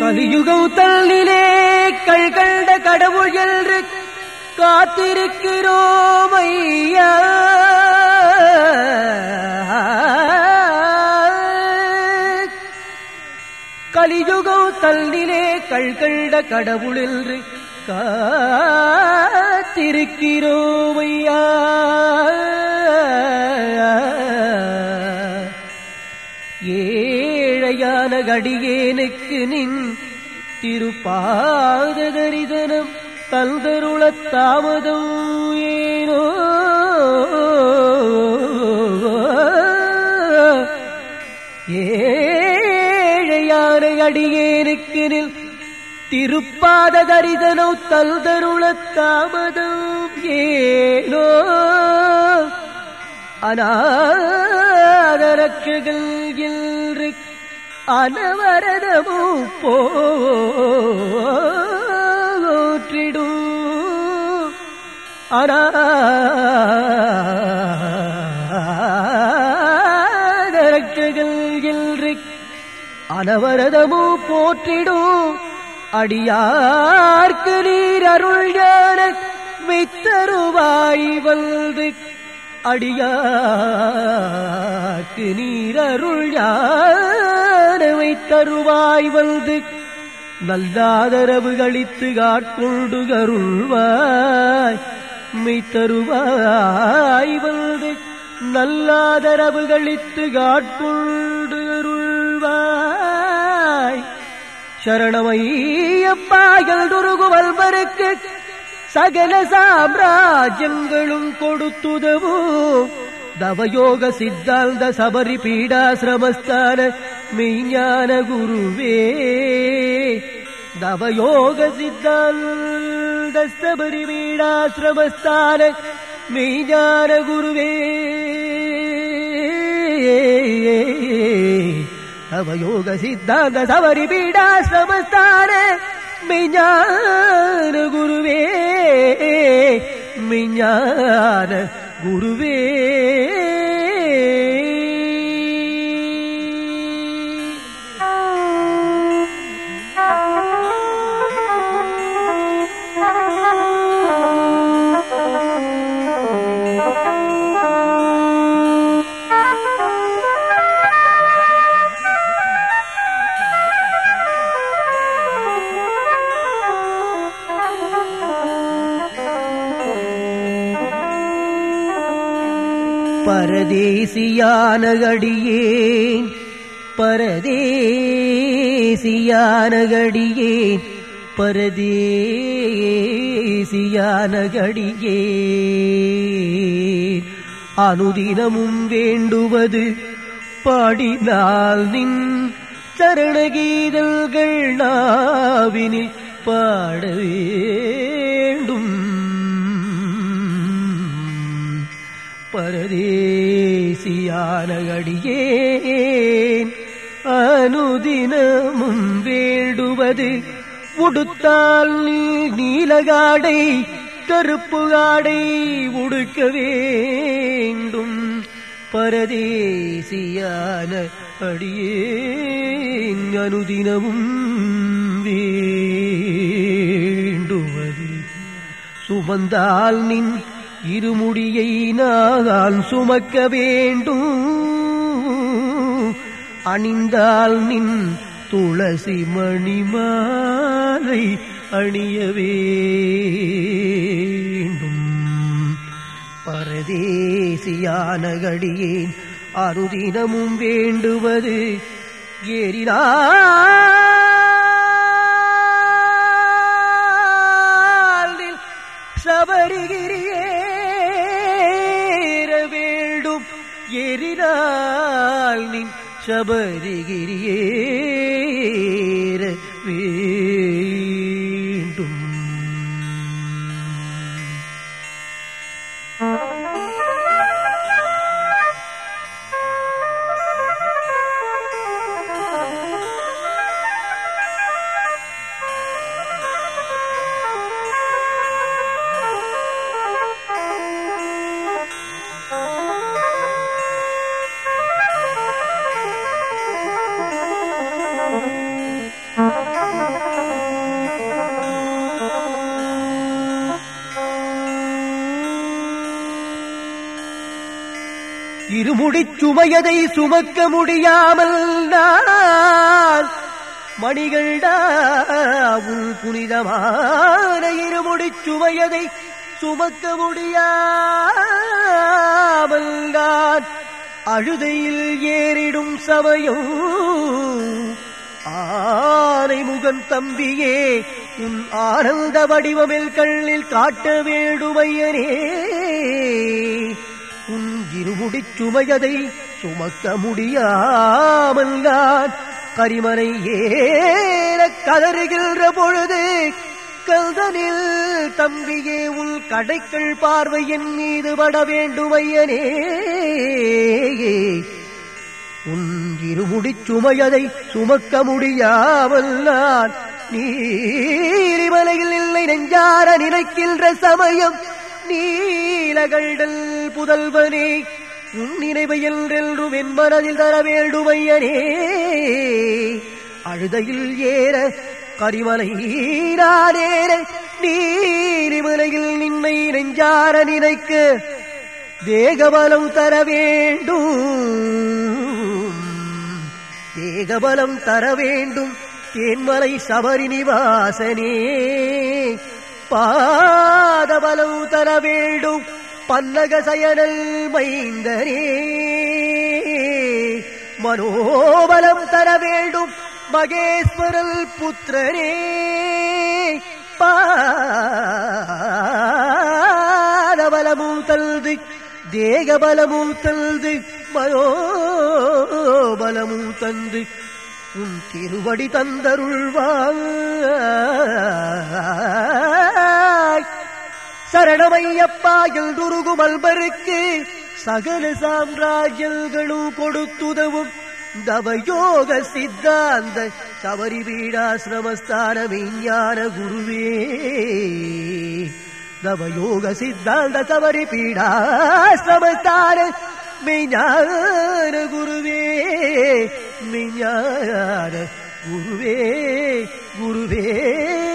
கலியுகம் தள்ளிலே கள் கண்ட கடவுள் என்று காத்திருக்கிறோம் ஐயா. தள்ளிலே கள் கண்ட கடவுள் என்று ஏழையான கடியேனுக்கு நின் திருப்பாத தந்தருளத் தாமதம் ஏனோ. ஏழையான அடியேனுக்கு நில் திருப்பாத தரிதனம் தல்தருள தாமதம் ஏனோ அநாதரட்சகள் என்று அனவரதமும் போற்றிடும். அநாதரட்சகள் என்று அனவரதமும் போற்றிடும். அடியார்க்கு நீர் அருள் ஞான வித்தருவாய் வந்து அடியாக்கு நீரருள் யானவை தருவாய் வந்து நல்லாதரவு கழித்து காட்கொண்டு கருள்வாய் மெய்த்தருவாய் வந்து நல்லாதரவு கழித்து காட்கொண்டு ശരണമയ്യപ്പായൽ ദുർഗുവൽവർക്ക് സകല സാമ്രാജ്യങ്ങളും കൊടുത്തുതവൂ. നവയോഗ സിദ്ധാന്ത സബരി പീഡാശ്രമസ്ഥാന മിഞ്ഞാന ഗുരുവേ. നവയോഗ സിദ്ധാന്ത സബരി പീഡാശ്രമസ്ഥാന മിഞ്ഞാന ഗുരുവേ. குருவே தவயோக சித்தாந்த சபரி பீடாசிரமஸ்தான மெய்ஞான குருவே மெய்ஞான குருவே. பரதேசியான அடியேன் பரதேசியான அடியேன் பரதேசியான அடியேன் அனுதினமும் வேண்டுவது பாடினால் நின் சரணகீதல்கள் நாவினில் பாட வேண்டும். பரதேசியானகடியேன். அனுதினமும் வேண்டுவது உடுத்தால் நீலகாடை கருப்பு ஆடை உடுக்க வேண்டும். பரதேசியான அடியேன் அனுதினமும் வேண்டுவது சுமந்தால் நின் இருமுடியை நான் சுமக்க வேண்டும். அணிந்தால் நின் துளசி மணிமாலை அணிய வேண்டும். பரதேசியான கடியேன் அருதினமும் வேண்டுவது ஏறினால் சபரிகே வேண்டும் எரினால் நின் சபரிகிரியேற இருமுடி சுமையதை சுமக்க முடியாமல் நான் மணிகண்டா உன் புனிதமான இருமுடி சுமையதை சுமக்க முடியாமல் நான் அழுதையில் ஏறிடும் சமயம் ஆனை முகன் தம்பியே உன் ஆனந்த வடிவமில் கண்ணில் காட்ட வேண்டுமையனே. இருமுடிச் சுமையதை சுமக்க முடியாமல் நான் கரிமனை ஏற கதறுகின்ற பொழுது கல்தனில் தம்பியே உள் கடைக்கள் பார்வையின் மீது பட வேண்டுமையனே. உன் இருமுடிச் சுமையதை சுமக்க முடியாமல் நான் நீரிமலையில் இல்லை நெஞ்சார நினைக்கின்ற சமயம் நீலகண்டல் புதல்வனே உன் நினைவு என்றென்றும் என் மனதில் தர வேண்டுமையனே. அழுதையில் ஏற கரிமலை நானேற நீரிமலையில் நின்னை நெஞ்சார நினைக்க தேகபலம் தர வேண்டும். தேகபலம் தர வேண்டும் தேன்மலை சபரி நிவாசனே பாதபலம் தர வேண்டும். பல்லக சயனல் மைந்தரே மனோபலம் தர வேண்டும். மகேஸ்வரல் புத்திரரே பாதபலமும் தல்து தேகபலமும் தல்து மனோபலமும் தந்து உன் திருவடி தந்தருள்வாய் சரணமையப்பா எல்துருகு மல்பருக்கு சகல சாம்ராஜ்யங்களும் கொடுத்துதவும். தவயோக சித்தாந்த சபரி பீடாசிரமஸ்தான விஞ்ஞான குருவே. நவயோக சித்தாந்த சபரி பீடாசிரமஸ்தான மெய்ஞான குருவே. மெய்ஞான குருவே குருவே.